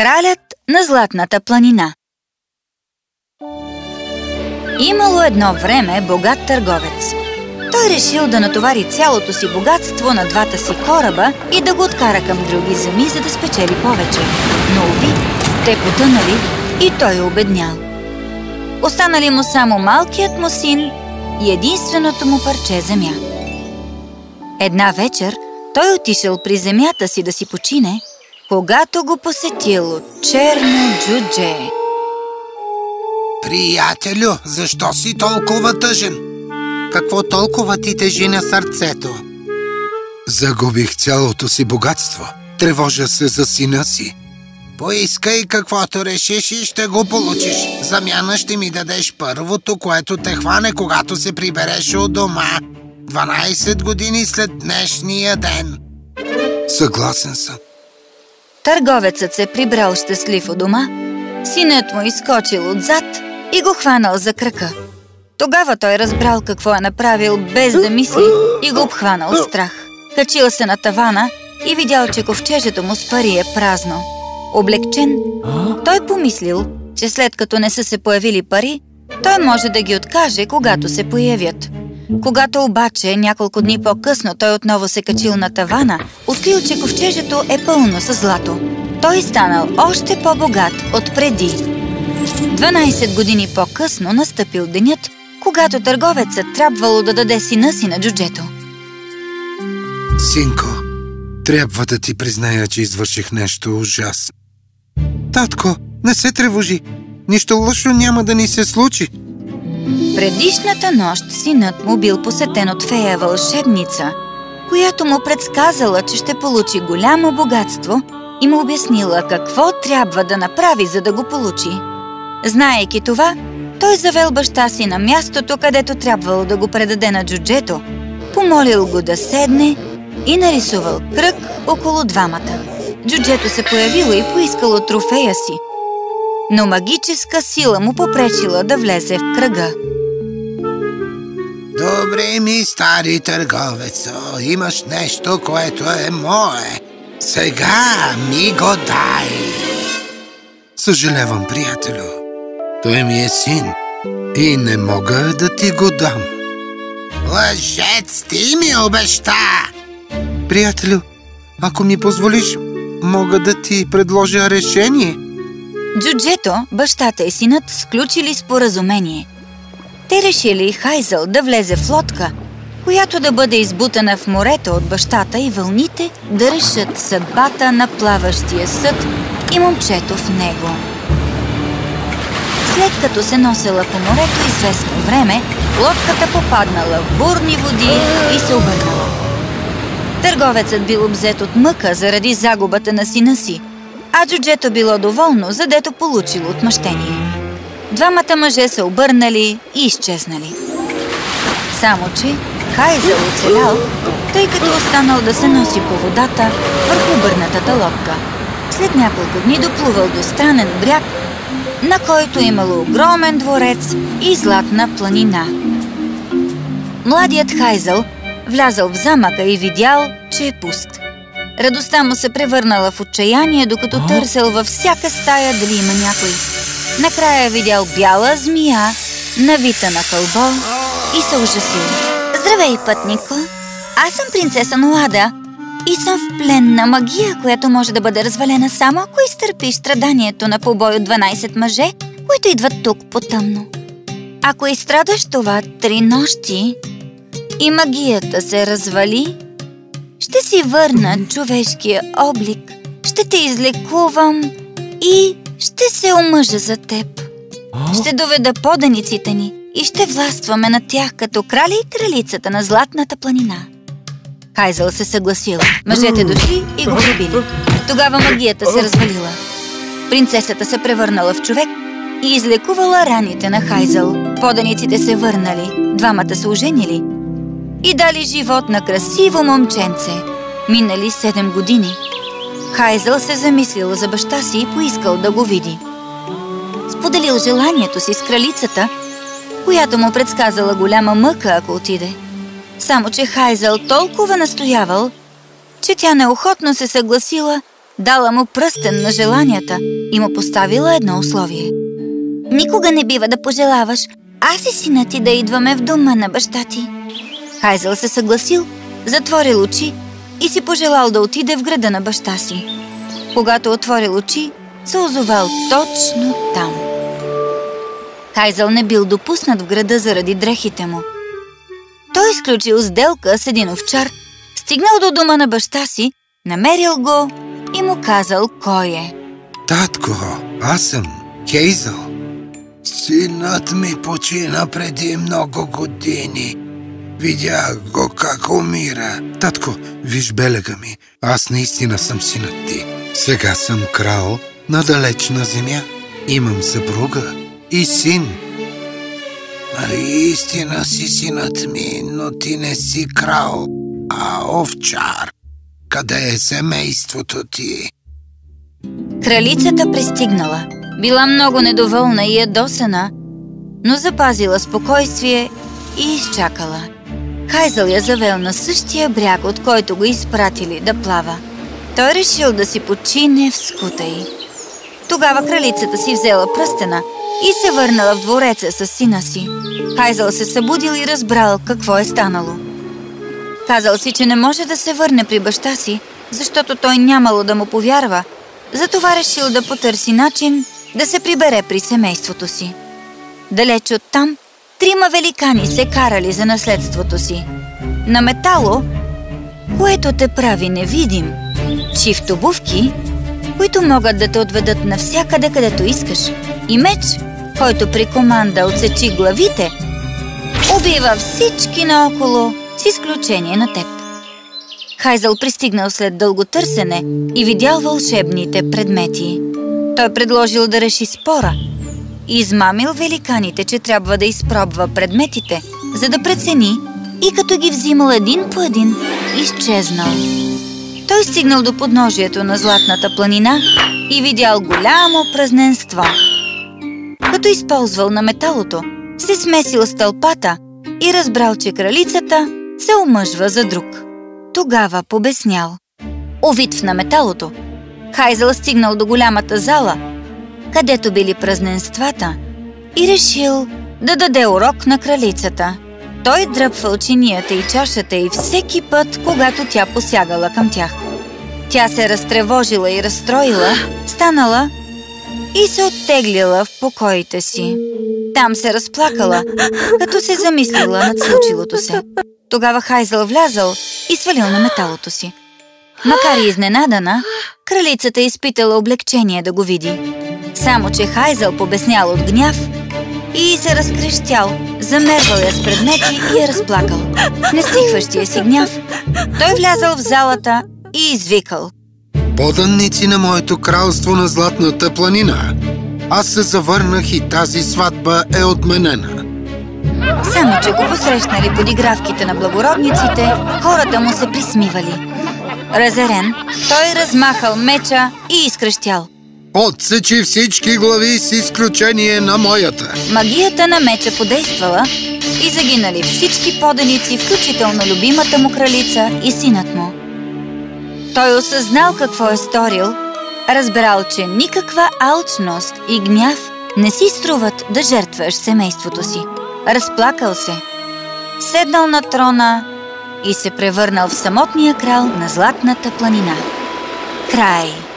Кралят на Златната планина Имало едно време богат търговец. Той решил да натовари цялото си богатство на двата си кораба и да го откара към други земи, за да спечели повече. Но, уви, те потънали и той е обеднял. Останали му само малкият му син и единственото му парче земя. Една вечер той отишъл при земята си да си почине, когато го посетило черно джудже. Приятелю, защо си толкова тъжен? Какво толкова ти тежи на сърцето? Загубих цялото си богатство. Тревожа се за сина си. Поискай каквото решиш и ще го получиш. Замяна ще ми дадеш първото, което те хване, когато се прибереш от дома. 12 години след днешния ден. Съгласен съм. Търговецът се прибрал щастлив у дома, синът му изскочил отзад и го хванал за крака. Тогава той разбрал какво е направил без да мисли и го обхванал страх. Качил се на тавана и видял, че ковчежето му с пари е празно. Облегчен, той помислил, че след като не са се появили пари, той може да ги откаже, когато се появят. Когато обаче няколко дни по-късно той отново се качил на тавана, открил, че ковчежето е пълно с злато. Той станал още по-богат от преди. 12 години по-късно настъпил денят, когато търговецът трябвало да даде сина си на джуджето. Синко, трябва да ти призная, че извърших нещо ужасно. Татко, не се тревожи. Нищо лошо няма да ни се случи. Предишната нощ синът му бил посетен от фея вълшебница, която му предсказала, че ще получи голямо богатство и му обяснила какво трябва да направи, за да го получи. Знаейки това, той завел баща си на мястото, където трябвало да го предаде на джуджето, помолил го да седне и нарисувал кръг около двамата. Джуджето се появило и поискало трофея си, но магическа сила му попречила да влезе в кръга. Добре ми, стари търговец, имаш нещо, което е мое. Сега ми го дай. Съжалявам, приятелю. Той ми е син и не мога да ти го дам. Лъжец, ти ми обеща! Приятелю, ако ми позволиш, мога да ти предложа решение. Джуджето, бащата и синът сключили споразумение. Те решили Хайзъл да влезе в лодка, която да бъде избутана в морето от бащата и вълните да решат съдбата на плаващия съд и момчето в него. След като се носела по морето известно време, лодката попаднала в бурни води и се обърнала. Търговецът бил обзет от мъка заради загубата на сина си, а джуджето било доволно, задето получило отмъщение. Двамата мъже се обърнали и изчезнали. Само, че Хайзел оцелял, тъй като останал да се носи по водата върху обърнатата лодка. След няколко дни доплувал до странен бряг, на който имало огромен дворец и златна планина. Младият Хайзел влязал в замъка и видял, че е пуст. Радостта му се превърнала в отчаяние, докато търсил във всяка стая дали има някой. Накрая видял бяла змия, навита на кълбо и се ужасил. Здравей, пътнико! Аз съм принцеса Ноада и съм в плен на магия, която може да бъде развалена само ако изтърпиш страданието на побой от 12 мъже, които идват тук по-тъмно. Ако изстрадаш това три нощи и магията се развали, ще си върна човешкия облик, ще те излекувам и ще се омъжа за теб. Ще доведа поданиците ни и ще властваме на тях като крали и кралицата на Златната планина. Хайзъл се съгласил. Мъжете дошли и го убили. Тогава магията се развалила. Принцесата се превърнала в човек и излекувала раните на Хайзъл. Поданиците се върнали, двамата се оженили и дали живот на красиво момченце. Минали седем години. Хайзъл се замислил за баща си и поискал да го види. Споделил желанието си с кралицата, която му предсказала голяма мъка, ако отиде. Само, че Хайзъл толкова настоявал, че тя неохотно се съгласила дала му пръстен на желанията и му поставила едно условие. Никога не бива да пожелаваш аз и сина ти да идваме в дома на баща ти. Хайзел се съгласил, затворил очи и си пожелал да отиде в града на баща си. Когато отворил очи, се озовал точно там. Хайзел не бил допуснат в града заради дрехите му. Той изключил сделка с един овчар, стигнал до дома на баща си, намерил го и му казал кой е. Татко, аз съм Кейзъл. Синът ми почина преди много години. Видях го как умира. Татко, виж белега ми. Аз наистина съм синът ти. Сега съм крал на далечна земя. Имам съпруга и син. Наистина си синът ми, но ти не си крал, а овчар. Къде е семейството ти? Кралицата пристигнала. Била много недоволна и ядосана, но запазила спокойствие и изчакала. Хайзъл я завел на същия бряг, от който го изпратили да плава. Той решил да си почине в скута й. Тогава кралицата си взела пръстена и се върнала в двореца с сина си. Хайзъл се събудил и разбрал какво е станало. Казал си, че не може да се върне при баща си, защото той нямало да му повярва. Затова решил да потърси начин да се прибере при семейството си. Далеч от там, трима великани се карали за наследството си. На метало, което те прави невидим, чифт обувки, които могат да те отведат навсякъде, където искаш, и меч, който при команда отсечи главите, убива всички наоколо, с изключение на теб. Хайзъл пристигнал след дълго търсене и видял вълшебните предмети. Той предложил да реши спора. Измамил великаните, че трябва да изпробва предметите, за да прецени и като ги взимал един по един, изчезнал. Той стигнал до подножието на Златната планина и видял голямо празненство. Като използвал на металото, се смесил с тълпата и разбрал, че кралицата се омъжва за друг. Тогава побеснял. Овит в наметалото, Хайзел стигнал до голямата зала, където били празненствата, и решил да даде урок на кралицата. Той дръпвал чинията и чашата и всеки път, когато тя посягала към тях. Тя се разтревожила и разстроила, станала и се оттеглила в покоите си. Там се разплакала, като се замислила над случилото се. Тогава Хайзел влязал и свалил на металото си. Макар и изненадана, кралицата изпитала облегчение да го види. Само, че Хайзел побеснял от гняв и се разкрещял, замервал я с предмети и я разплакал. Не стихващия си гняв, той влязал в залата и извикал. Поданници на моето кралство на Златната планина. Аз се завърнах и тази сватба е отменена. Само, че го посрещнали подигравките на благородниците, хората му се присмивали. Разерен, той размахал меча и изкръщял. Отсечи всички глави с изключение на моята. Магията на меча подействала и загинали всички поданици, включително любимата му кралица и синът му. Той осъзнал какво е сторил, разбрал, че никаква алчност и гняв не си струват да жертваш семейството си. Разплакал се. Седнал на трона и се превърнал в самотния крал на Златната планина. Край!